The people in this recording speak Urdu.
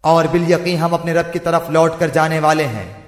اور بالیقین ہم اپنے رب کی طرف لوٹ کر جانے والے ہیں۔